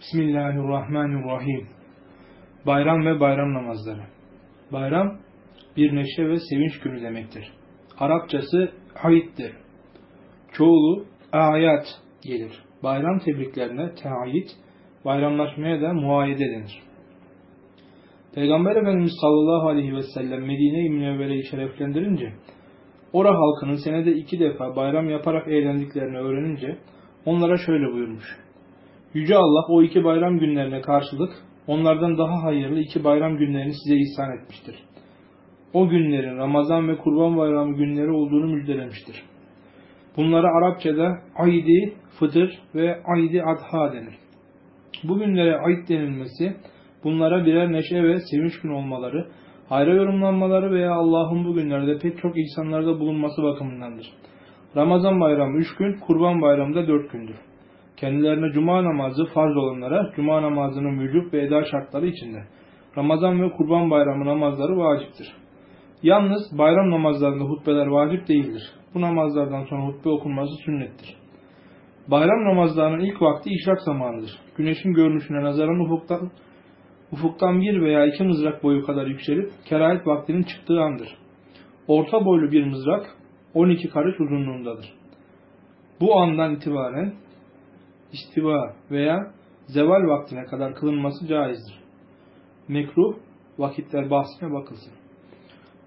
Bismillahirrahmanirrahim. Bayram ve bayram namazları. Bayram bir neşe ve sevinç günü demektir. Arapçası ayittir. Çoğulu ayat gelir. Bayram tebriklerine teayit, bayramlaşmaya da muayede denir. Peygamber Efendimiz sallallahu aleyhi ve sellem Medine-i Münevvere'yi şereflendirince, ora halkının senede iki defa bayram yaparak eğlendiklerini öğrenince onlara şöyle buyurmuş. Yüce Allah o iki bayram günlerine karşılık onlardan daha hayırlı iki bayram günlerini size ihsan etmiştir. O günlerin Ramazan ve Kurban Bayramı günleri olduğunu müjdelemiştir. Bunlara Arapçada Aydi Fıtır ve Aydi Adha denir. Bu günlere Ayd denilmesi, bunlara birer neşe ve sevinç gün olmaları, hayra yorumlanmaları veya Allah'ın bu günlerde pek çok ihsanlarda bulunması bakımındandır. Ramazan bayramı üç gün, Kurban bayramı da dört gündür kendilerine cuma namazı farz olanlara cuma namazının vücut ve eda şartları içinde Ramazan ve Kurban Bayramı namazları vaciptir. Yalnız bayram namazlarında hutbeler vacip değildir. Bu namazlardan sonra hutbe okunması sünnettir. Bayram namazlarının ilk vakti işrak zamanıdır. Güneşin görünüşüne nazaran ufuktan, ufuktan bir veya iki mızrak boyu kadar yükselip kerahit vaktinin çıktığı andır. Orta boylu bir mızrak 12 karış uzunluğundadır. Bu andan itibaren istiva veya zeval vaktine kadar kılınması caizdir. Mekruh vakitler bahsine bakılsın.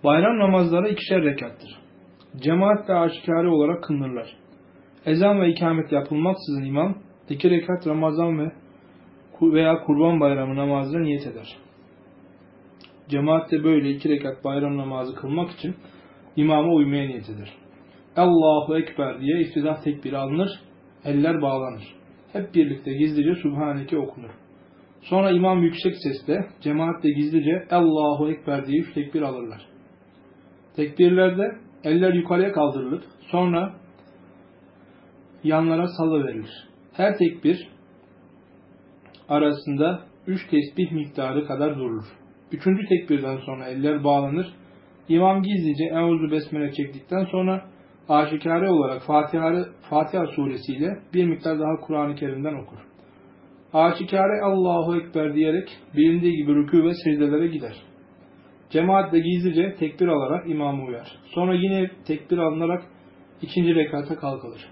Bayram namazları ikişer rekattır. Cemaat ve aşikare olarak kılınırlar. Ezan ve ikamet yapılmaksızın imam iki rekat Ramazan ve veya Kurban Bayramı namazına niyet eder. Cemaat de böyle iki rekat bayram namazı kılmak için imama uymaya niyet eder. Allahu Ekber diye iftidah tekbiri alınır, eller bağlanır hep birlikte gizlice Subhaneke okunur. Sonra imam yüksek sesle, cemaat de gizlice Allahu Ekber diye üç tekbir alırlar. Tekbirlerde eller yukarıya kaldırılır. Sonra yanlara salı verilir. Her tekbir arasında üç tesbih miktarı kadar durulur. Üçüncü tekbirden sonra eller bağlanır. İmam gizlice Euzu Besmele çektikten sonra aşikare olarak Fatiha, Fatiha suresiyle bir miktar daha Kur'an-ı Kerim'den okur. Aşikare Allahu Ekber diyerek bilindiği gibi rükû ve secdelere gider. Cemaat de gizlice tekbir alarak imamı uyar. Sonra yine tekbir alınarak ikinci rekata kalkılır.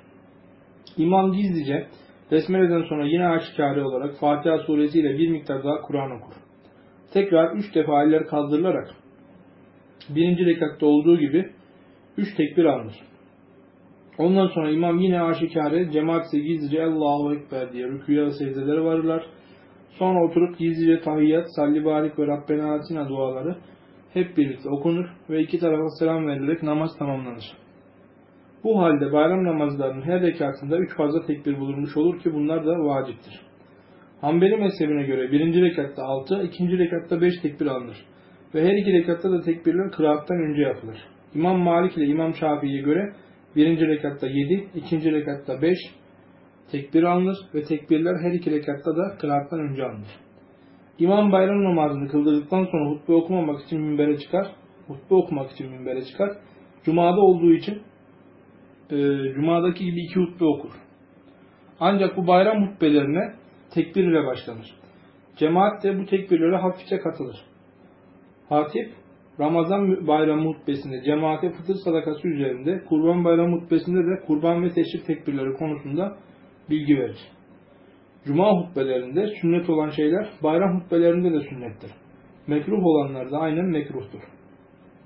İmam gizlice Besmele'den sonra yine aşikare olarak Fatiha suresiyle bir miktar daha Kur'an okur. Tekrar üç defa eller kaldırılarak birinci rekatta olduğu gibi üç tekbir alınır. Ondan sonra imam yine aşikare, cemaat ise gizlice Allahu Ekber diye rüküya ve secdelere varırlar. Sonra oturup gizlice tahiyyat, salli barik ve Rabbena atina duaları hep birlikte okunur ve iki tarafa selam verilerek namaz tamamlanır. Bu halde bayram namazlarının her rekatında üç fazla tekbir bulunmuş olur ki bunlar da vaciptir. Hanbeli mezhebine göre birinci rekatta altı, ikinci rekatta beş tekbir alınır. Ve her iki rekatta da tekbirler kıraattan önce yapılır. İmam Malik ile İmam Şafii'ye göre Birinci rekatta yedi, ikinci rekatta beş tekbir alınır ve tekbirler her iki rekatta da kıraattan önce alınır. İmam bayram namazını kıldırdıktan sonra hutbe okumamak için minbere çıkar. Hutbe okumak için minbere çıkar. Cuma'da olduğu için e, Cuma'daki gibi iki hutbe okur. Ancak bu bayram hutbelerine tekbir ile başlanır. Cemaat de bu tekbirlere hafifçe katılır. Hatip Ramazan bayramı hutbesinde cemaate fıtır sadakası üzerinde, kurban bayramı hutbesinde de kurban ve teşrik tekbirleri konusunda bilgi verir. Cuma hutbelerinde sünnet olan şeyler bayram hutbelerinde de sünnettir. Mekruh olanlar da aynen mekruhtur.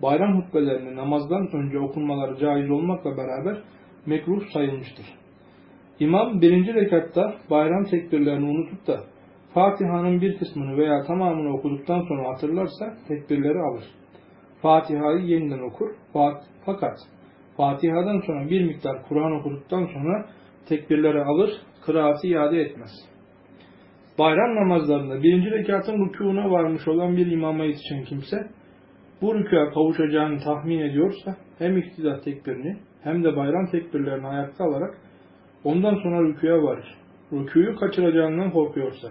Bayram hutbelerinde namazdan önce okunmaları caiz olmakla beraber mekruh sayılmıştır. İmam birinci rekatta bayram tekbirlerini unutup da Fatiha'nın bir kısmını veya tamamını okuduktan sonra hatırlarsa tekbirleri alır. Fatiha'yı yeniden okur. Fakat Fatiha'dan sonra bir miktar Kur'an okuduktan sonra tekbirleri alır, kıraatı iade etmez. Bayram namazlarında birinci rekatın rükûna varmış olan bir imama yetişen kimse, bu rükûa kavuşacağını tahmin ediyorsa, hem iktidar tekbirini hem de bayram tekbirlerini ayakta alarak ondan sonra rükûya varır. Rükûyu kaçıracağından korkuyorsa,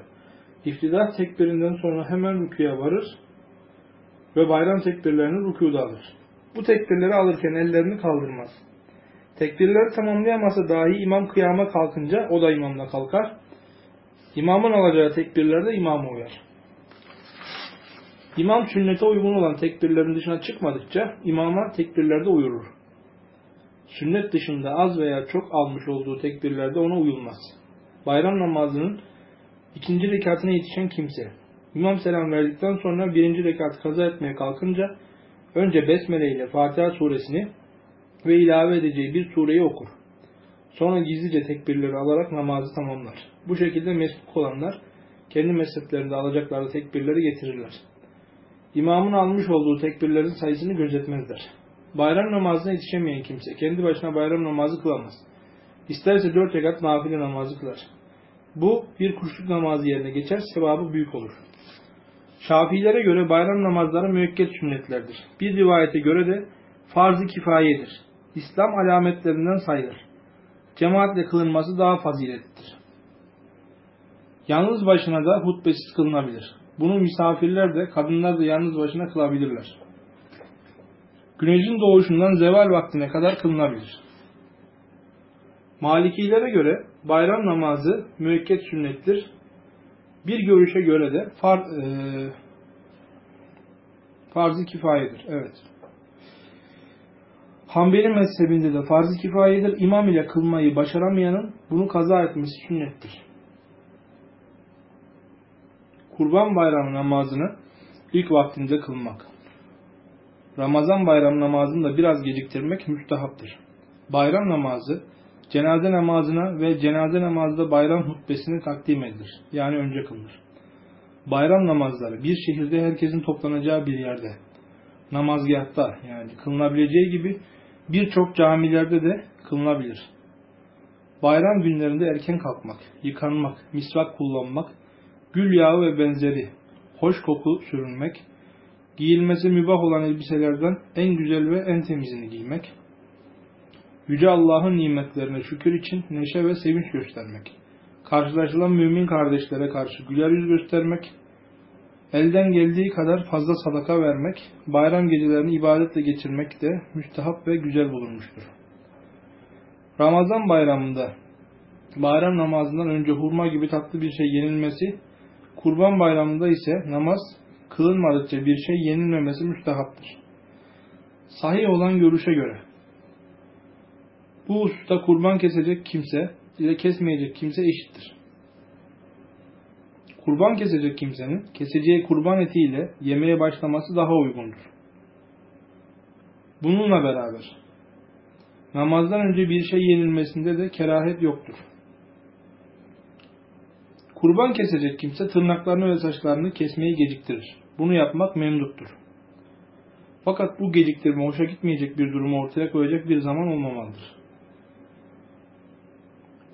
iftidar tekbirinden sonra hemen rükûya varır ve bayram tekbirlerini rükuda alır. Bu tekbirleri alırken ellerini kaldırmaz. Tekbirleri tamamlayamasa dahi imam kıyama kalkınca o da imamla kalkar. İmamın alacağı tekbirlerde imama uyar. İmam sünnete uygun olan tekbirlerin dışına çıkmadıkça imama tekbirlerde uyurur. Sünnet dışında az veya çok almış olduğu tekbirlerde ona uyulmaz. Bayram namazının ikinci rekatına yetişen kimse, İmam selam verdikten sonra birinci rekatı kaza etmeye kalkınca önce Besmele ile Fatiha suresini ve ilave edeceği bir sureyi okur. Sonra gizlice tekbirleri alarak namazı tamamlar. Bu şekilde mesluk olanlar kendi mezheplerinde alacakları tekbirleri getirirler. İmamın almış olduğu tekbirlerin sayısını gözetmezler. Bayram namazına yetişemeyen kimse kendi başına bayram namazı kılamaz. İsterse dört rekat nafile namazı kılar. Bu bir kuşluk namazı yerine geçer, sevabı büyük olur. Şafiilere göre bayram namazları müekket sünnetlerdir. Bir rivayete göre de farz-ı kifayedir. İslam alametlerinden sayılır. Cemaatle kılınması daha faziletlidir. Yalnız başına da hutbesiz kılınabilir. Bunu misafirler de kadınlar da yalnız başına kılabilirler. Güneşin doğuşundan zeval vaktine kadar kılınabilir. Malikilere göre bayram namazı müekket sünnettir. Bir görüşe göre de far, e, farz-ı kifayedir. Evet. Hanbeli mezhebinde de farz-ı kifayedir. İmam ile kılmayı başaramayanın bunu kaza etmesi sünnettir. Kurban bayramı namazını ilk vaktinde kılmak. Ramazan bayram namazını da biraz geciktirmek müstahaptır. Bayram namazı cenaze namazına ve cenaze namazda bayram hutbesini takdim edilir. Yani önce kılınır. Bayram namazları bir şehirde herkesin toplanacağı bir yerde, namazgahta yani kılınabileceği gibi birçok camilerde de kılınabilir. Bayram günlerinde erken kalkmak, yıkanmak, misvak kullanmak, gül yağı ve benzeri, hoş koku sürünmek, giyilmesi mübah olan elbiselerden en güzel ve en temizini giymek, Yüce Allah'ın nimetlerine şükür için neşe ve sevinç göstermek, karşılaşılan mümin kardeşlere karşı güler yüz göstermek, elden geldiği kadar fazla sadaka vermek, bayram gecelerini ibadetle geçirmek de müstehap ve güzel bulunmuştur. Ramazan bayramında bayram namazından önce hurma gibi tatlı bir şey yenilmesi, kurban bayramında ise namaz kılınmadıkça bir şey yenilmemesi müstehaptır. Sahih olan görüşe göre bu hususta kurban kesecek kimse ile kesmeyecek kimse eşittir. Kurban kesecek kimsenin keseceği kurban etiyle yemeye başlaması daha uygundur. Bununla beraber namazdan önce bir şey yenilmesinde de kerahet yoktur. Kurban kesecek kimse tırnaklarını ve saçlarını kesmeyi geciktirir. Bunu yapmak memduttur. Fakat bu geciktirme hoşa gitmeyecek bir durumu ortaya koyacak bir zaman olmamalıdır.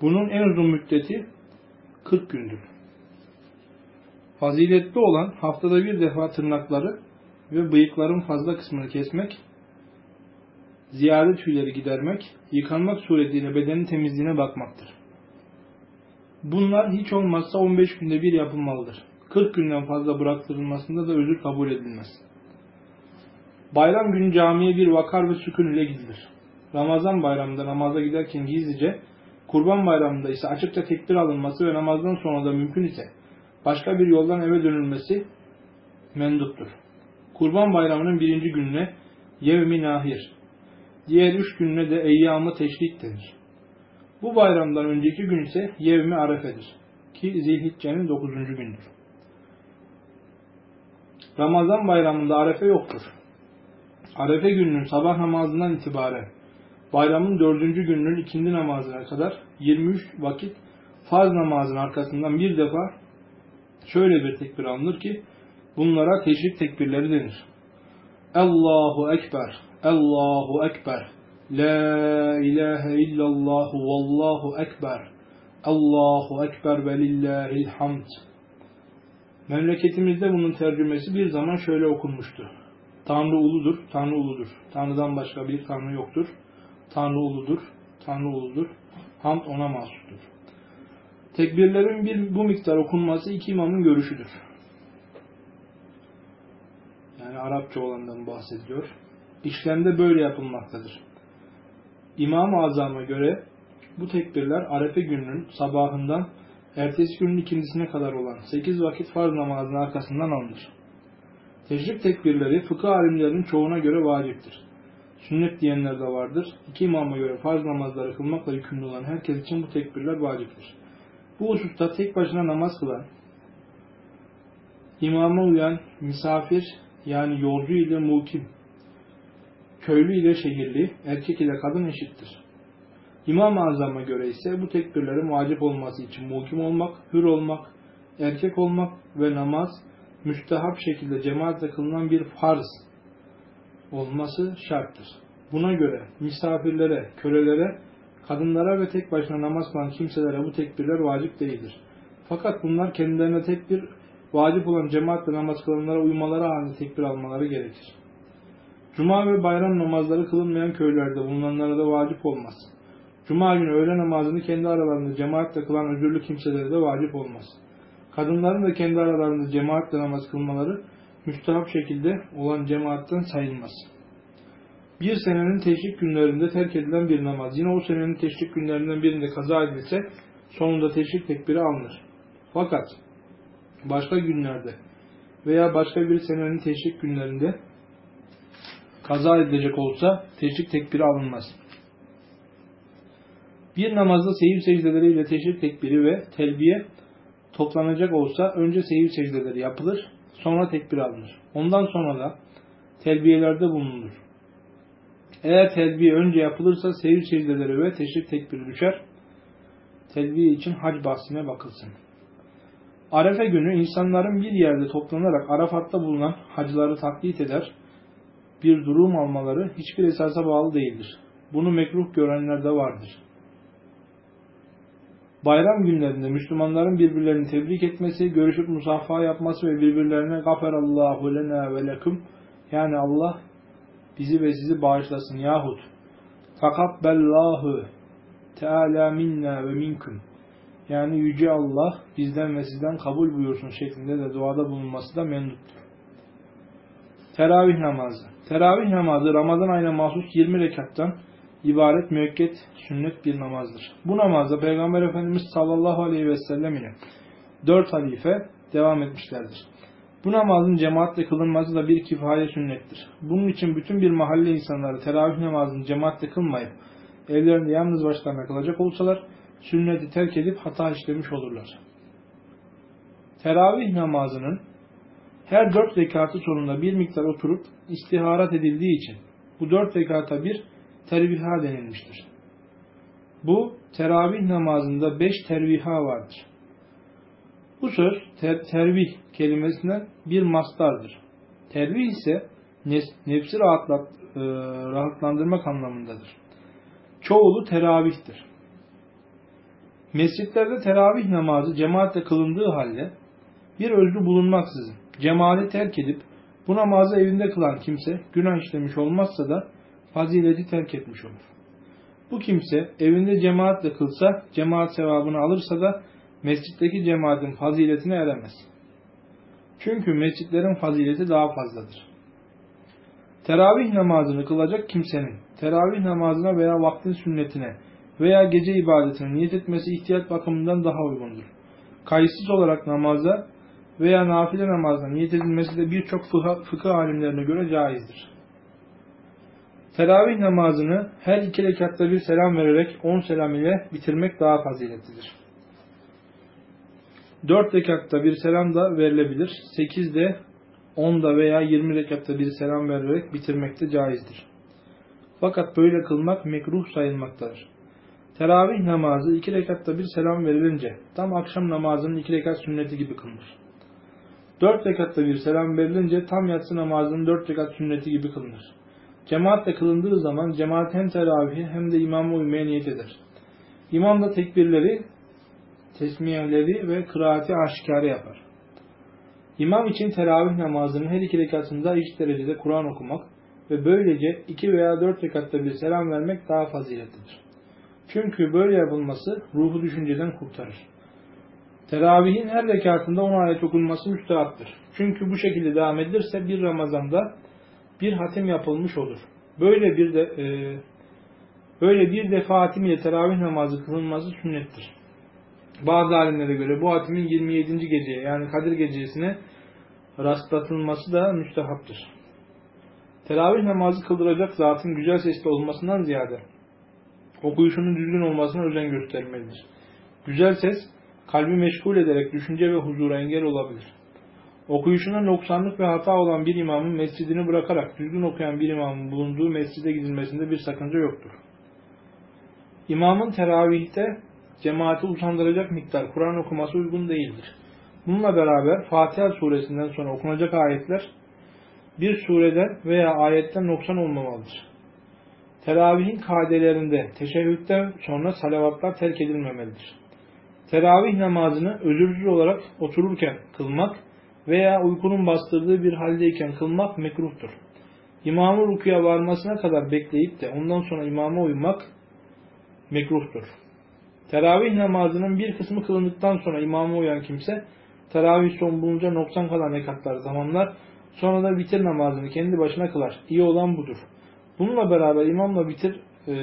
Bunun en uzun müddeti 40 gündür. Faziletli olan haftada bir defa tırnakları ve bıyıkların fazla kısmını kesmek, ziyade tüyleri gidermek, yıkanmak suretiyle bedenin temizliğine bakmaktır. Bunlar hiç olmazsa 15 günde bir yapılmalıdır. 40 günden fazla bıraktırılmasında da özür kabul edilmez. Bayram günü camiye bir vakar ve sükun ile gidilir. Ramazan bayramında namaza giderken gizlice Kurban bayramında ise açıkça tekbir alınması ve namazdan sonra da mümkün ise başka bir yoldan eve dönülmesi menduptur. Kurban bayramının birinci gününe yevmi nahir, diğer üç gününe de eyyamı teşrik denir. Bu bayramdan önceki gün ise yevmi arefedir ki zilhiccenin dokuzuncu gündür. Ramazan bayramında arefe yoktur. Arefe gününün sabah namazından itibaren bayramın dördüncü gününün ikindi namazına kadar 23 vakit farz namazın arkasından bir defa şöyle bir tekbir alınır ki bunlara teşrik tekbirleri denir. Allahu Ekber, Allahu Ekber, La ilahe illallah vallahu ekber, Allahu Ekber ve lillahil hamd. Memleketimizde bunun tercümesi bir zaman şöyle okunmuştu. Tanrı uludur, Tanrı uludur. Tanrı'dan başka bir Tanrı yoktur. Tanrı uludur, Tanrı uludur. Hamd ona mahsustur. Tekbirlerin bir bu miktar okunması iki imamın görüşüdür. Yani Arapça olandan bahsediyor. İşlemde böyle yapılmaktadır. İmam-ı Azam'a göre bu tekbirler Arefe gününün sabahından ertesi günün ikindisine kadar olan 8 vakit farz namazının arkasından alınır. Teşrik tekbirleri fıkıh alimlerinin çoğuna göre vaciptir. Sünnet diyenler de vardır. İki imama göre farz namazları kılmakla yükümlü olan herkes için bu tekbirler vaciptir. Bu hususta tek başına namaz kılan, imama uyan misafir yani yolcu ile mukim, köylü ile şehirli, erkek ile kadın eşittir. İmam-ı Azam'a göre ise bu tekbirlerin vacip olması için mukim olmak, hür olmak, erkek olmak ve namaz müstehap şekilde cemaatle kılınan bir farz olması şarttır. Buna göre misafirlere, kölelere, kadınlara ve tek başına namaz kılan kimselere bu tekbirler vacip değildir. Fakat bunlar kendilerine tek bir vacip olan cemaatle namaz kılanlara uymaları halinde tekbir almaları gerekir. Cuma ve bayram namazları kılınmayan köylerde bulunanlara da vacip olmaz. Cuma günü öğle namazını kendi aralarında cemaatle kılan özürlü kimselere de vacip olmaz. Kadınların da kendi aralarında cemaatle namaz kılmaları müstahap şekilde olan cemaatten sayılmaz. Bir senenin teşrik günlerinde terk edilen bir namaz yine o senenin teşrik günlerinden birinde kaza edilse sonunda teşrik tekbiri alınır. Fakat başka günlerde veya başka bir senenin teşrik günlerinde kaza edilecek olsa teşrik tekbiri alınmaz. Bir namazda seyir secdeleriyle teşrik tekbiri ve telbiye toplanacak olsa önce seyir secdeleri yapılır, sonra tekbir alınır. Ondan sonra da telbiyelerde bulunur. Eğer telbiye önce yapılırsa seyir secdeleri ve teşrik tekbiri düşer. Telbiye için hac bahsine bakılsın. Arefe günü insanların bir yerde toplanarak Arafat'ta bulunan hacıları taklit eder, bir durum almaları hiçbir esasa bağlı değildir. Bunu mekruh görenler de vardır. Bayram günlerinde Müslümanların birbirlerini tebrik etmesi, görüşüp musafaha yapması ve birbirlerine gaferallahu lena ve lekum yani Allah bizi ve sizi bağışlasın yahut takabbellahu teala minna ve minkum yani Yüce Allah bizden ve sizden kabul buyursun şeklinde de duada bulunması da menduptur. Teravih namazı. Teravih namazı Ramazan ayına mahsus 20 rekattan ibaret müekket sünnet bir namazdır. Bu namazda Peygamber Efendimiz sallallahu aleyhi ve sellem ile dört halife devam etmişlerdir. Bu namazın cemaatle kılınması da bir kifaye sünnettir. Bunun için bütün bir mahalle insanları teravih namazını cemaatle kılmayıp evlerinde yalnız başlarına kılacak olsalar sünneti terk edip hata işlemiş olurlar. Teravih namazının her dört rekatı sonunda bir miktar oturup istiharat edildiği için bu dört rekata bir terviha denilmiştir. Bu teravih namazında beş terviha vardır. Bu söz ter, tervih kelimesinden bir mastardır. Tervih ise nefsi rahatlat, e, rahatlandırmak anlamındadır. Çoğulu teravihtir. Mescitlerde teravih namazı cemaatle kılındığı halde bir özlü bulunmaksızın cemaati terk edip bu namazı evinde kılan kimse günah işlemiş olmazsa da fazileti terk etmiş olur. Bu kimse evinde cemaatle kılsa cemaat sevabını alırsa da mescitteki cemaatin faziletine eremez. Çünkü mescitlerin fazileti daha fazladır. Teravih namazını kılacak kimsenin teravih namazına veya vaktin sünnetine veya gece ibadetine niyet etmesi ihtiyat bakımından daha uygundur. Kayıtsız olarak namaza veya nafile namazına niyet edilmesi de birçok fıkıh alimlerine göre caizdir. Teravih namazını her iki rekatta bir selam vererek on selam ile bitirmek daha faziletlidir. Dört rekatta bir selam da verilebilir. Sekizde, onda veya yirmi rekatta bir selam vererek bitirmek de caizdir. Fakat böyle kılmak mekruh sayılmaktadır. Teravih namazı iki rekatta bir selam verilince tam akşam namazının iki rekat sünneti gibi kılınır. Dört rekatta bir selam verilince tam yatsı namazının dört rekat sünneti gibi kılınır. Cemaatle kılındığı zaman cemaat hem teravihi hem de imama uymaya niyet eder. İmam da tekbirleri, tesmiyeleri ve kıraati aşikare yapar. İmam için teravih namazının her iki rekatında eşit derecede Kur'an okumak ve böylece iki veya dört rekatta bir selam vermek daha faziletlidir. Çünkü böyle yapılması ruhu düşünceden kurtarır. Teravihin her rekatında 10 ayet okunması müstehaptır. Çünkü bu şekilde devam edilirse bir Ramazan'da bir hatim yapılmış olur. Böyle bir de e, böyle bir defa hatim ile teravih namazı kılınması sünnettir. Bazı alimlere göre bu hatimin 27. geceye yani Kadir gecesine rastlatılması da müstehaptır. Teravih namazı kıldıracak zatın güzel sesli olmasından ziyade okuyuşunun düzgün olmasına özen göstermelidir. Güzel ses kalbi meşgul ederek düşünce ve huzura engel olabilir. Okuyuşuna noksanlık ve hata olan bir imamın mescidini bırakarak düzgün okuyan bir imamın bulunduğu mescide gidilmesinde bir sakınca yoktur. İmamın teravihte cemaati utandıracak miktar Kur'an okuması uygun değildir. Bununla beraber Fatiha suresinden sonra okunacak ayetler bir sureden veya ayetten noksan olmamalıdır. Teravihin kadelerinde teşehhütten sonra salavatlar terk edilmemelidir. Teravih namazını özürsüz olarak otururken kılmak veya uykunun bastırdığı bir haldeyken kılmak mekruhtur. İmamın rukuya varmasına kadar bekleyip de ondan sonra imama uymak mekruhtur. Teravih namazının bir kısmı kılındıktan sonra imama uyan kimse teravih son bulunca noksan kalan rekatları tamamlar. Sonra da bitir namazını kendi başına kılar. İyi olan budur. Bununla beraber imamla bitir e,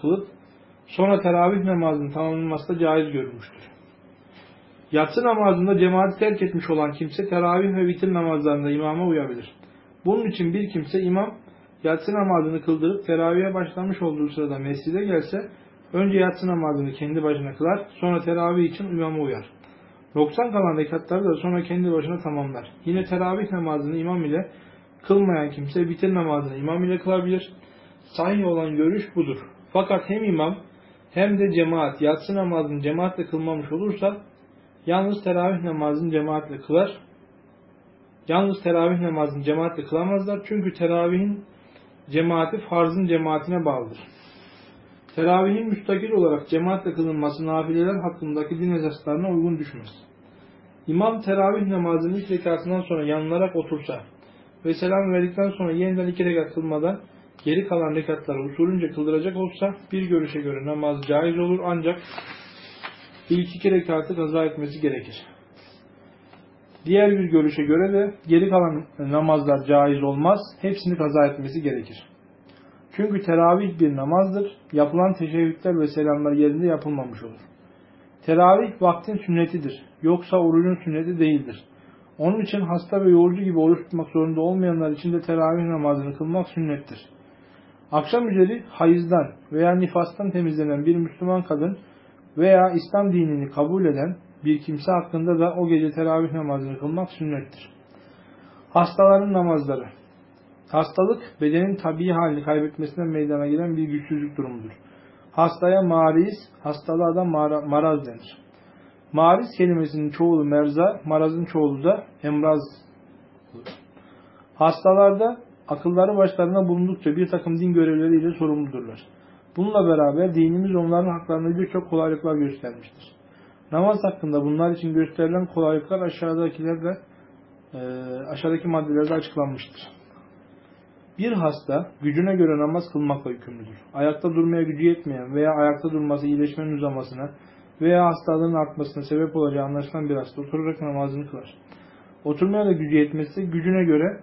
kılıp sonra teravih namazının tamamlanması da caiz görülmüştür. Yatsı namazında cemaati terk etmiş olan kimse teravih ve bitir namazlarında imama uyabilir. Bunun için bir kimse imam yatsı namazını kıldırıp teravihe başlamış olduğu sırada mescide gelse önce yatsı namazını kendi başına kılar sonra teravih için imama uyar. 90 kalan rekatları da sonra kendi başına tamamlar. Yine teravih namazını imam ile kılmayan kimse bitir namazını imam ile kılabilir. Sahih olan görüş budur. Fakat hem imam hem de cemaat yatsı namazını cemaatle kılmamış olursa yalnız teravih namazını cemaatle kılar. Yalnız teravih namazını cemaatle kılamazlar. Çünkü teravihin cemaati farzın cemaatine bağlıdır. Teravihin müstakil olarak cemaatle kılınması nafileler hakkındaki din esaslarına uygun düşmez. İmam teravih namazının ilk rekatından sonra yanılarak otursa ve selam verdikten sonra yeniden iki rekat kılmadan geri kalan rekatları usulünce kıldıracak olsa bir görüşe göre namaz caiz olur ancak ilk iki rekatı kaza etmesi gerekir. Diğer bir görüşe göre de geri kalan namazlar caiz olmaz, hepsini kaza etmesi gerekir. Çünkü teravih bir namazdır, yapılan teşebbütler ve selamlar yerinde yapılmamış olur. Teravih vaktin sünnetidir, yoksa orucun sünneti değildir. Onun için hasta ve yolcu gibi oruç tutmak zorunda olmayanlar için de teravih namazını kılmak sünnettir. Akşam üzeri hayızdan veya nifastan temizlenen bir Müslüman kadın veya İslam dinini kabul eden bir kimse hakkında da o gece teravih namazını kılmak sünnettir. Hastaların namazları Hastalık bedenin tabii halini kaybetmesinden meydana gelen bir güçsüzlük durumudur. Hastaya mariz, hastalığa da maraz denir. Mariz kelimesinin çoğulu merza, marazın çoğulu da emraz. Hastalarda akılları başlarına bulundukça bir takım din görevleriyle sorumludurlar. Bununla beraber dinimiz onların haklarında birçok kolaylıklar göstermiştir. Namaz hakkında bunlar için gösterilen kolaylıklar aşağıdakilerle e, aşağıdaki maddelerde açıklanmıştır. Bir hasta gücüne göre namaz kılmakla yükümlüdür. Ayakta durmaya gücü yetmeyen veya ayakta durması iyileşmenin uzamasına veya hastalığın artmasına sebep olacağı anlaşılan bir hasta oturarak namazını kılar. Oturmaya da gücü yetmezse gücüne göre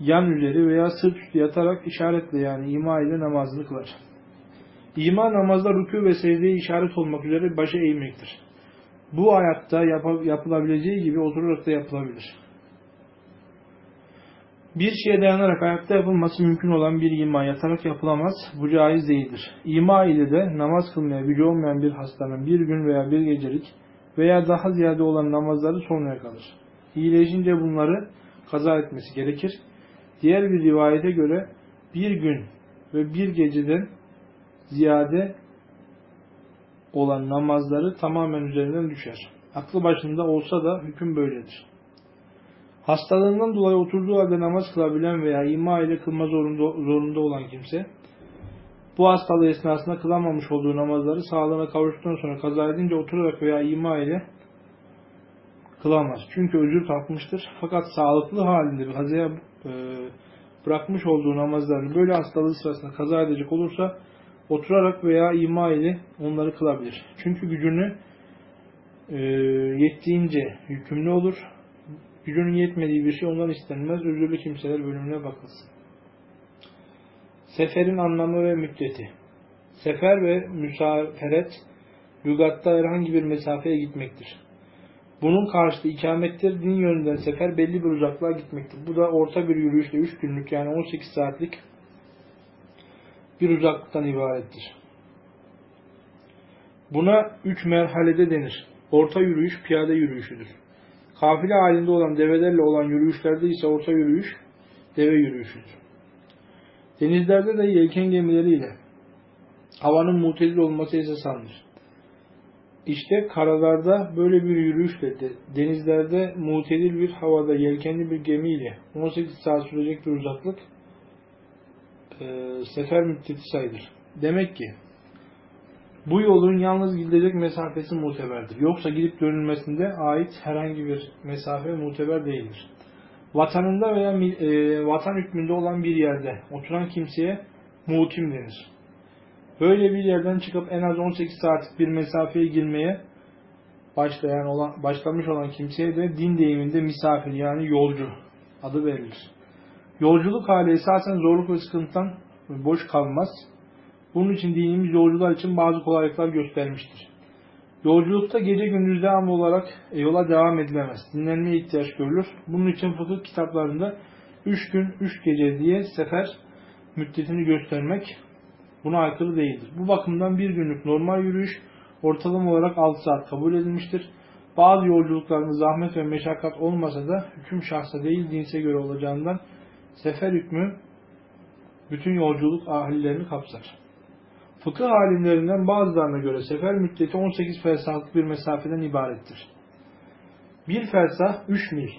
yan üzeri veya sırt üstü yatarak işaretle yani ima ile namazını kılar. İma namazda rükû ve secdeye işaret olmak üzere başa eğmektir. Bu ayakta yap yapılabileceği gibi oturarak da yapılabilir. Bir şeye dayanarak ayakta yapılması mümkün olan bir ima yatarak yapılamaz. Bu caiz değildir. İma ile de namaz kılmaya gücü olmayan bir hastanın bir gün veya bir gecelik veya daha ziyade olan namazları sonraya kalır. İyileşince bunları kaza etmesi gerekir. Diğer bir rivayete göre bir gün ve bir geceden ziyade olan namazları tamamen üzerinden düşer. Aklı başında olsa da hüküm böyledir. Hastalığından dolayı oturduğu halde namaz kılabilen veya ima ile kılma zorunda, zorunda olan kimse, bu hastalığı esnasında kılamamış olduğu namazları sağlığına kavuştuktan sonra kaza edince oturarak veya ima ile kılamaz. Çünkü özür kalkmıştır. Fakat sağlıklı halinde bir hazaya e, bırakmış olduğu namazlarını böyle hastalığı sırasında kaza edecek olursa oturarak veya ima ile onları kılabilir. Çünkü gücünü e, yettiğince yükümlü olur. Gücünün yetmediği bir şey ondan istenmez. Özürlü kimseler bölümüne bakılsın. Seferin anlamı ve müddeti. Sefer ve müsaferet lügatta herhangi bir mesafeye gitmektir. Bunun karşılığı ikamettir. Din yönünden sefer belli bir uzaklığa gitmektir. Bu da orta bir yürüyüşle 3 günlük yani 18 saatlik bir uzaklıktan ibarettir. Buna 3 merhalede denir. Orta yürüyüş piyade yürüyüşüdür. Kafile halinde olan develerle olan yürüyüşlerde ise orta yürüyüş deve yürüyüşüdür. Denizlerde de yelken gemileriyle havanın mutezil olması esas alınır. İşte karalarda böyle bir yürüyüşle de, denizlerde mutedil bir havada yelkenli bir gemiyle 18 saat sürecek bir uzaklık e, sefer müddeti sayılır. Demek ki bu yolun yalnız gidilecek mesafesi muteberdir. Yoksa gidip dönülmesinde ait herhangi bir mesafe muteber değildir. Vatanında veya e, vatan hükmünde olan bir yerde oturan kimseye mutim denir. Böyle bir yerden çıkıp en az 18 saatlik bir mesafeye girmeye başlayan olan, başlamış olan kimseye de din deyiminde misafir yani yolcu adı verilir. Yolculuk hali esasen zorluk ve sıkıntıdan boş kalmaz. Bunun için dinimiz yolcular için bazı kolaylıklar göstermiştir. Yolculukta gece gündüz devam olarak yola devam edilemez. Dinlenmeye ihtiyaç görülür. Bunun için fıkıh kitaplarında 3 gün 3 gece diye sefer müddetini göstermek buna aykırı değildir. Bu bakımdan bir günlük normal yürüyüş ortalama olarak 6 saat kabul edilmiştir. Bazı yolculuklarında zahmet ve meşakkat olmasa da hüküm şahsa değil dinse göre olacağından sefer hükmü bütün yolculuk ahlilerini kapsar. Fıkıh alimlerinden bazılarına göre sefer müddeti 18 fersahlık bir mesafeden ibarettir. Bir fersah 3 mil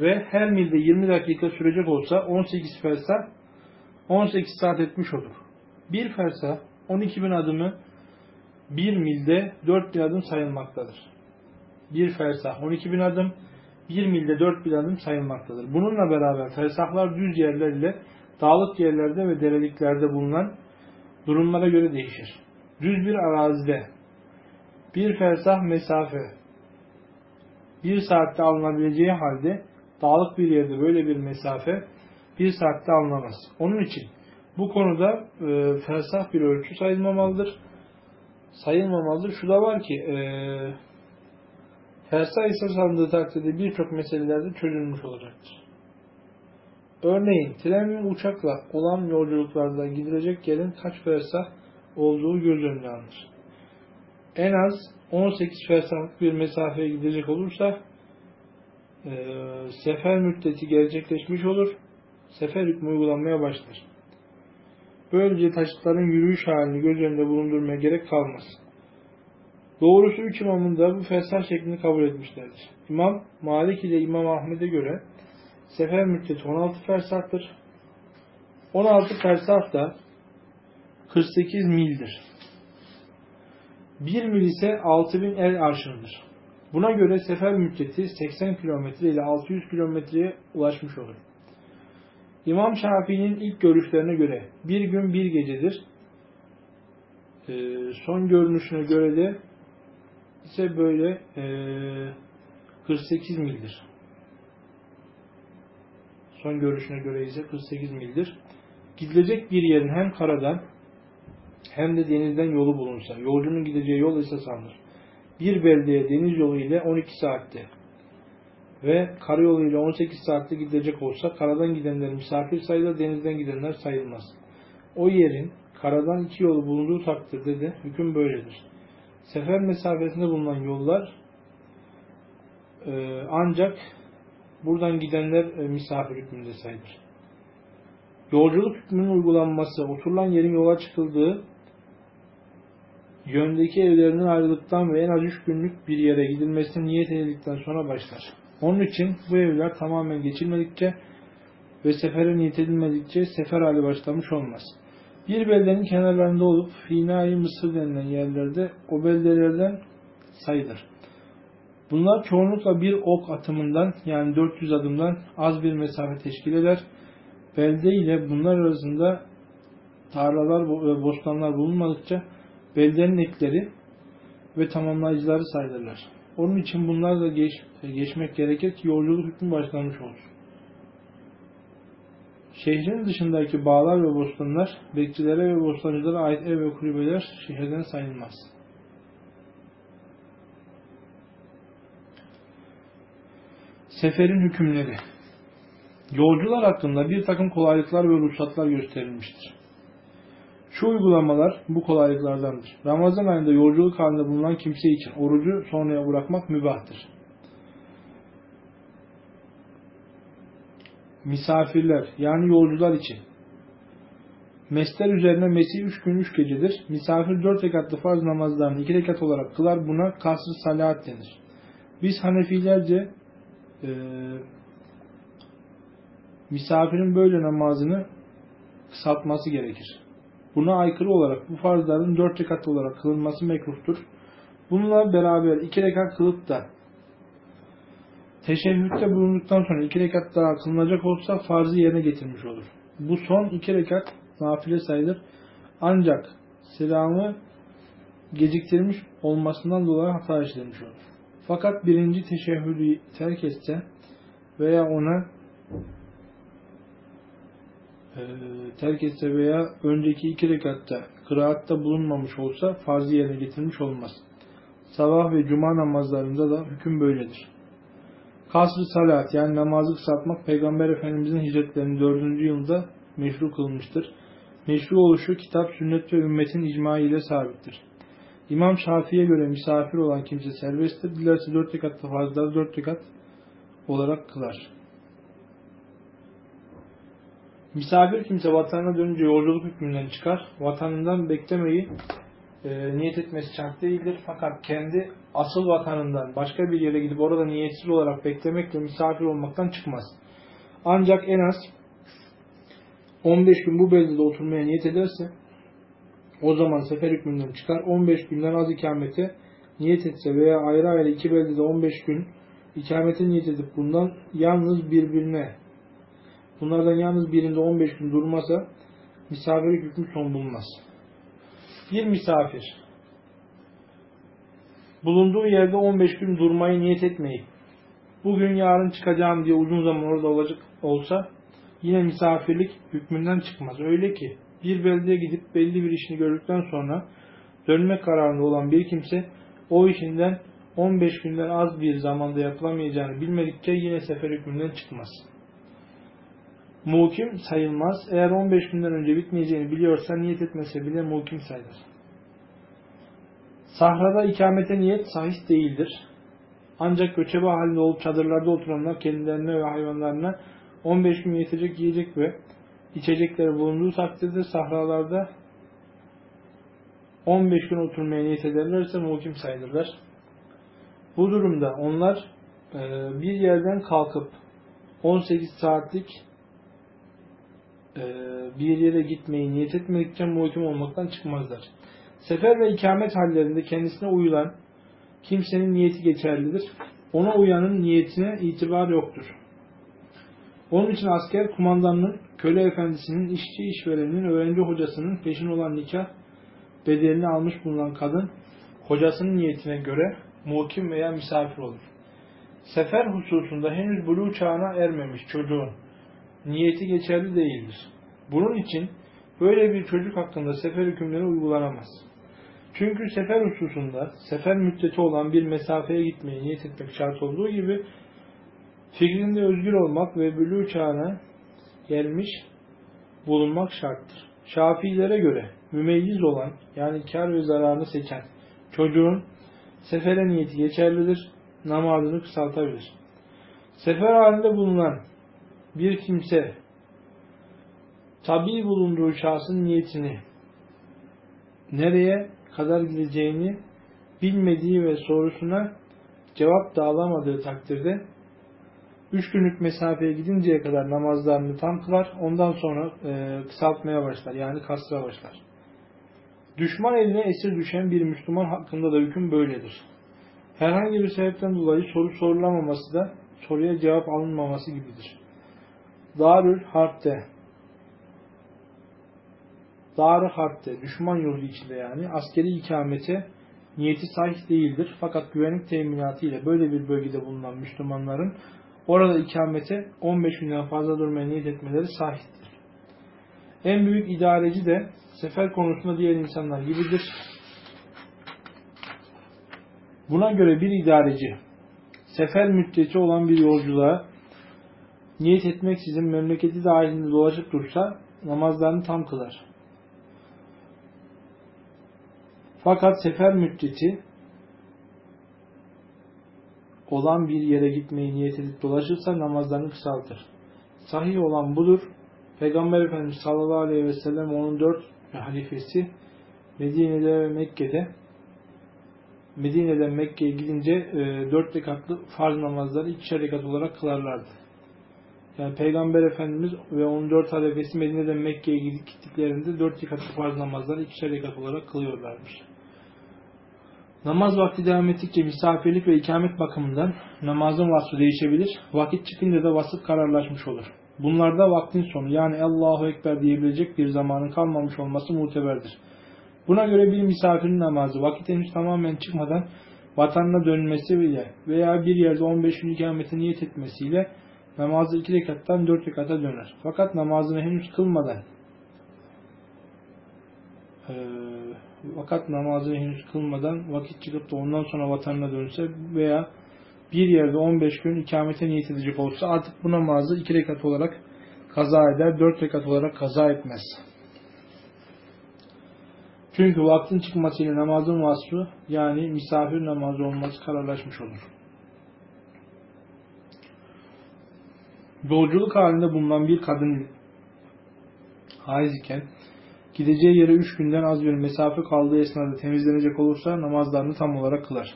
ve her milde 20 dakika sürecek olsa 18 fersah 18 saat etmiş olur. Bir fersah 12 bin adımı bir milde 4 bin adım sayılmaktadır. Bir fersah 12 bin adım, bir milde 4 bin adım sayılmaktadır. Bununla beraber fersahlar düz yerler ile dağlık yerlerde ve dereliklerde bulunan durumlara göre değişir. Düz bir arazide bir fersah mesafe bir saatte alınabileceği halde dağlık bir yerde böyle bir mesafe bir saatte alınamaz. Onun için bu konuda e, fersah bir ölçü sayılmamalıdır. Sayılmamalıdır. Şu da var ki e, fersah esas alındığı takdirde birçok meselelerde çözülmüş olacaktır. Örneğin tren ve uçakla olan yolculuklarda gidilecek yerin kaç fersah olduğu göz önüne alınır. En az 18 fersahlık bir mesafeye gidecek olursa e, sefer müddeti gerçekleşmiş olur. Sefer hükmü uygulanmaya başlar. Böylece taşıtların yürüyüş halini göz önünde bulundurmaya gerek kalmaz. Doğrusu üç imamın da bu fersah şeklini kabul etmişlerdir. İmam Malik ile İmam Ahmet'e göre sefer müddeti 16 fersahtır. 16 fersah da 48 mildir. 1 mil ise 6000 el arşınıdır. Buna göre sefer müddeti 80 kilometre ile 600 kilometreye ulaşmış olur. İmam Şafii'nin ilk görüşlerine göre bir gün bir gecedir. Ee, son görünüşüne göre de ise böyle e, 48 mildir. Son görüşüne göre ise 48 mildir. Gidilecek bir yerin hem karadan hem de denizden yolu bulunsa, yolcunun gideceği yol ise sanılır. Bir beldeye deniz yolu ile 12 saatte ve karayolu ile 18 saatte gidecek olsa karadan gidenler misafir sayılır, denizden gidenler sayılmaz. O yerin karadan iki yolu bulunduğu takdirde de hüküm böyledir. Sefer mesafesinde bulunan yollar e, ancak buradan gidenler e, misafir hükmünde sayılır. Yolculuk hükmünün uygulanması, oturulan yerin yola çıkıldığı yöndeki evlerinden ayrılıktan ve en az üç günlük bir yere gidilmesine niyet edildikten sonra başlar. Onun için bu evler tamamen geçilmedikçe ve sefere niyet edilmedikçe sefer hali başlamış olmaz. Bir beldenin kenarlarında olup Finai Mısır denilen yerlerde o beldelerden sayılır. Bunlar çoğunlukla bir ok atımından yani 400 adımdan az bir mesafe teşkil eder. Belde ile bunlar arasında tarlalar ve bostanlar bulunmadıkça beldenin ekleri ve tamamlayıcıları sayılırlar. Onun için bunlar da geç, geçmek gerekir ki yolculuk hükmü başlamış olur. Şehrin dışındaki bağlar ve bostanlar, bekçilere ve bostancılara ait ev ve kulübeler şehirden sayılmaz. Seferin hükümleri Yolcular hakkında bir takım kolaylıklar ve ruhsatlar gösterilmiştir. Şu uygulamalar bu kolaylıklardandır. Ramazan ayında yolculuk halinde bulunan kimse için orucu sonraya bırakmak mübahtır. Misafirler yani yolcular için Mesler üzerine Mesih üç gün üç gecedir. Misafir dört rekatlı farz namazlarını iki rekat olarak kılar. Buna kasr salat denir. Biz Hanefilerce e, misafirin böyle namazını kısaltması gerekir. Buna aykırı olarak bu farzların dört rekat olarak kılınması mekruhtur. Bununla beraber iki rekat kılıp da teşehhütte bulunduktan sonra iki rekat daha kılınacak olsa farzı yerine getirmiş olur. Bu son iki rekat nafile sayılır. Ancak selamı geciktirmiş olmasından dolayı hata işlemiş olur. Fakat birinci teşehhüdü terk etse veya ona e, terk etse veya önceki iki rekatta kıraatta bulunmamış olsa farzı yerine getirmiş olmaz. Sabah ve cuma namazlarında da hüküm böyledir. Kasr-ı salat yani namazı kısaltmak Peygamber Efendimizin hicretlerinin dördüncü yılında meşru kılınmıştır. Meşru oluşu kitap, sünnet ve ümmetin icma ile sabittir. İmam Şafii'ye göre misafir olan kimse serbesttir. Dilerse dört rekatta farzları dört rekat olarak kılar. Misafir kimse vatanına dönünce yolculuk hükmünden çıkar. Vatanından beklemeyi e, niyet etmesi şart değildir. Fakat kendi asıl vatanından başka bir yere gidip orada niyetsiz olarak beklemekle misafir olmaktan çıkmaz. Ancak en az 15 gün bu beldede oturmaya niyet ederse o zaman sefer hükmünden çıkar. 15 günden az ikamete niyet etse veya ayrı ayrı iki beldede 15 gün ikamete niyet edip bundan yalnız birbirine bunlardan yalnız birinde 15 gün durmasa misafirlik hükmü son bulmaz. Bir misafir bulunduğu yerde 15 gün durmayı niyet etmeyip bugün yarın çıkacağım diye uzun zaman orada olacak olsa yine misafirlik hükmünden çıkmaz. Öyle ki bir beldeye gidip belli bir işini gördükten sonra dönme kararında olan bir kimse o işinden 15 günden az bir zamanda yapılamayacağını bilmedikçe yine sefer hükmünden çıkmaz. Mukim sayılmaz. Eğer 15 günden önce bitmeyeceğini biliyorsa niyet etmese bile mukim sayılır. Sahrada ikamete niyet sahih değildir. Ancak göçebe halinde olup çadırlarda oturanlar kendilerine ve hayvanlarına 15 gün yetecek yiyecek ve içecekleri bulunduğu takdirde sahralarda 15 gün oturmaya niyet ederlerse muhkim sayılırlar. Bu durumda onlar e, bir yerden kalkıp 18 saatlik e, bir yere gitmeyi niyet etmedikçe muhkim olmaktan çıkmazlar. Sefer ve ikamet hallerinde kendisine uyulan kimsenin niyeti geçerlidir. Ona uyanın niyetine itibar yoktur. Onun için asker kumandanın, köle efendisinin, işçi işverenin, öğrenci hocasının peşin olan nikah bedelini almış bulunan kadın, hocasının niyetine göre muhkim veya misafir olur. Sefer hususunda henüz buluğ çağına ermemiş çocuğun niyeti geçerli değildir. Bunun için böyle bir çocuk hakkında sefer hükümleri uygulanamaz. Çünkü sefer hususunda sefer müddeti olan bir mesafeye gitmeye niyet etmek şart olduğu gibi Fikrinde özgür olmak ve bülü çağına gelmiş bulunmak şarttır. Şafiilere göre mümeyyiz olan yani kar ve zararını seçen çocuğun sefere niyeti geçerlidir, namazını kısaltabilir. Sefer halinde bulunan bir kimse tabi bulunduğu şahsın niyetini nereye kadar gideceğini bilmediği ve sorusuna cevap da alamadığı takdirde üç günlük mesafeye gidinceye kadar namazlarını tam kılar. Ondan sonra e, kısaltmaya başlar. Yani kasra başlar. Düşman eline esir düşen bir Müslüman hakkında da hüküm böyledir. Herhangi bir sebepten dolayı soru sorulamaması da soruya cevap alınmaması gibidir. Darül Harp'te Darül Harp'te düşman yolu içinde yani askeri ikamete niyeti sahih değildir. Fakat güvenlik teminatı ile böyle bir bölgede bulunan Müslümanların orada ikamete 15 günden fazla durmaya niyet etmeleri sahiptir. En büyük idareci de sefer konusunda diğer insanlar gibidir. Buna göre bir idareci sefer müddeti olan bir yolculuğa niyet etmeksizin memleketi dahilinde dolaşıp dursa namazlarını tam kılar. Fakat sefer müddeti olan bir yere gitmeyi niyet edip dolaşırsa namazlarını kısaltır. Sahih olan budur. Peygamber Efendimiz sallallahu aleyhi ve sellem onun dört halifesi Medine'de ve Mekke'de Medine'den Mekke'ye gidince e, dört rekatlı farz namazları ikişer rekat olarak kılarlardı. Yani Peygamber Efendimiz ve onun dört halifesi Medine'den Mekke'ye gittiklerinde dört rekatlı farz namazları ikişer rekat olarak kılıyorlarmış. Namaz vakti devam ettikçe misafirlik ve ikamet bakımından namazın vasfı değişebilir. Vakit çıkınca da vasıf kararlaşmış olur. Bunlarda vaktin sonu yani Allahu Ekber diyebilecek bir zamanın kalmamış olması muteberdir. Buna göre bir misafirin namazı vakit henüz tamamen çıkmadan vatanına dönmesi bile veya bir yerde 15 gün ikamete niyet etmesiyle namazı 2 rekattan 4 rekata döner. Fakat namazını henüz kılmadan e, fakat namazını henüz kılmadan vakit çıkıp da ondan sonra vatanına dönse veya bir yerde 15 gün ikamete niyet edecek olsa artık bu namazı 2 rekat olarak kaza eder, 4 rekat olarak kaza etmez. Çünkü vaktin çıkmasıyla namazın vasfı yani misafir namazı olması kararlaşmış olur. Yolculuk halinde bulunan bir kadın haiz iken gideceği yere üç günden az bir mesafe kaldığı esnada temizlenecek olursa namazlarını tam olarak kılar.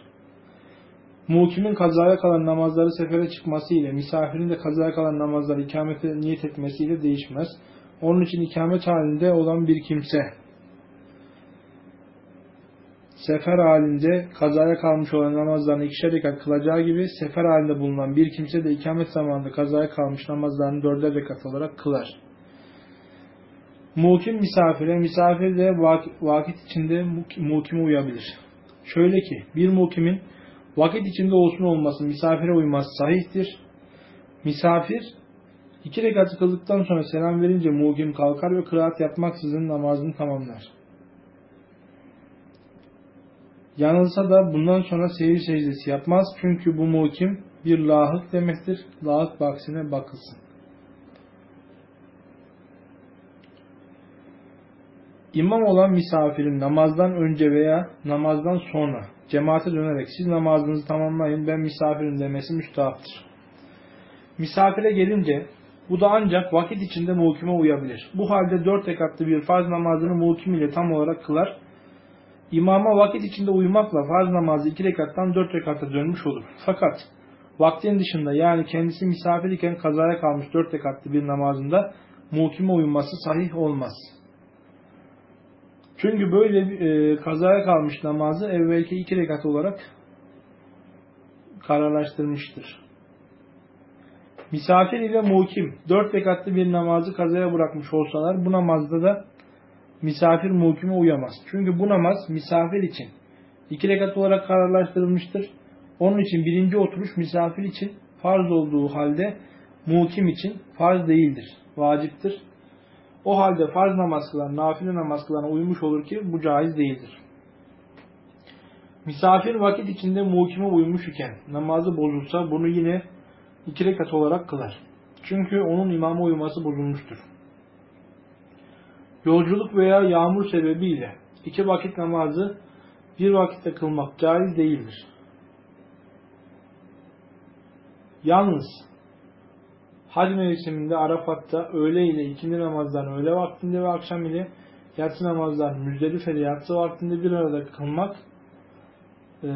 Mukimin kazaya kalan namazları sefere çıkması ile misafirin de kazaya kalan namazları ikamete niyet etmesiyle değişmez. Onun için ikamet halinde olan bir kimse sefer halinde kazaya kalmış olan namazlarını ikişer rekat kılacağı gibi sefer halinde bulunan bir kimse de ikamet zamanında kazaya kalmış namazlarını dörder rekat olarak kılar. Mukim misafire, misafir de vakit içinde mukime uyabilir. Şöyle ki, bir mukimin vakit içinde olsun olmasın misafire uyması sahihtir. Misafir, iki rekatı kıldıktan sonra selam verince mukim kalkar ve kıraat yapmaksızın namazını tamamlar. Yanılsa da bundan sonra seyir secdesi yapmaz. Çünkü bu mukim bir lahık demektir. Lahık baksine bakılsın. İmam olan misafirin namazdan önce veya namazdan sonra cemaate dönerek siz namazınızı tamamlayın ben misafirim demesi müstahaptır. Misafire gelince bu da ancak vakit içinde muhkime uyabilir. Bu halde dört rekatlı bir farz namazını muhkim ile tam olarak kılar İmama vakit içinde uymakla farz namazı iki rekattan dört rekata dönmüş olur. Fakat vaktin dışında yani kendisi misafir iken kazaya kalmış dört rekatlı bir namazında muhkime uyması sahih olmaz. Çünkü böyle e, kazaya kalmış namazı evvelki iki rekat olarak kararlaştırmıştır. Misafir ile muhkim dört rekatlı bir namazı kazaya bırakmış olsalar bu namazda da misafir muhkime uyamaz. Çünkü bu namaz misafir için iki rekat olarak kararlaştırılmıştır. Onun için birinci oturuş misafir için farz olduğu halde muhkim için farz değildir, vaciptir. O halde farz namaz kılan, nafile namaz kılana uymuş olur ki bu caiz değildir. Misafir vakit içinde muhkime uymuş iken namazı bozulsa bunu yine iki rekat olarak kılar. Çünkü onun imama uyması bozulmuştur. Yolculuk veya yağmur sebebiyle iki vakit namazı bir vakitte kılmak caiz değildir. Yalnız hac mevsiminde Arafat'ta öğle ile ikindi namazlarını öğle vaktinde ve akşam ile yatsı namazlarını Müzdelife'de yatsı vaktinde bir arada kılmak e,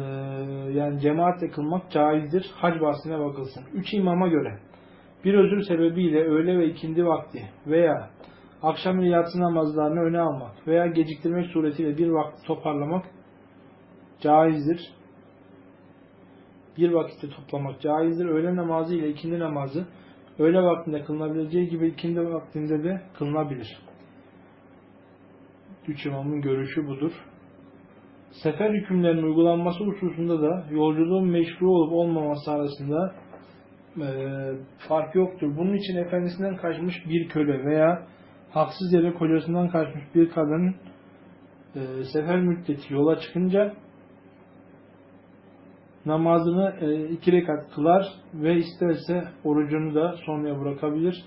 yani cemaatle kılmak caizdir. Hac bahsine bakılsın. Üç imama göre bir özür sebebiyle öğle ve ikindi vakti veya akşam ile yatsı namazlarını öne almak veya geciktirmek suretiyle bir vakti toparlamak caizdir. Bir vakitte toplamak caizdir. Öğle namazı ile ikindi namazı öğle vaktinde kılınabileceği gibi ikindi vaktinde de kılınabilir. Üç imamın görüşü budur. Sefer hükümlerinin uygulanması hususunda da yolculuğun meşru olup olmaması arasında e, fark yoktur. Bunun için efendisinden kaçmış bir köle veya haksız yere kocasından kaçmış bir kadının e, sefer müddeti yola çıkınca namazını e, iki rekat kılar ve isterse orucunu da sonraya bırakabilir.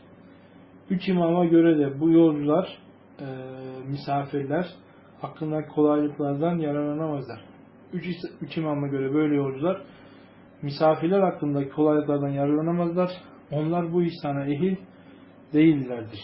Üç imama göre de bu yolcular, e, misafirler hakkındaki kolaylıklardan yararlanamazlar. Üç, üç imama göre böyle yolcular misafirler hakkındaki kolaylıklardan yararlanamazlar. Onlar bu ihsana ehil değillerdir.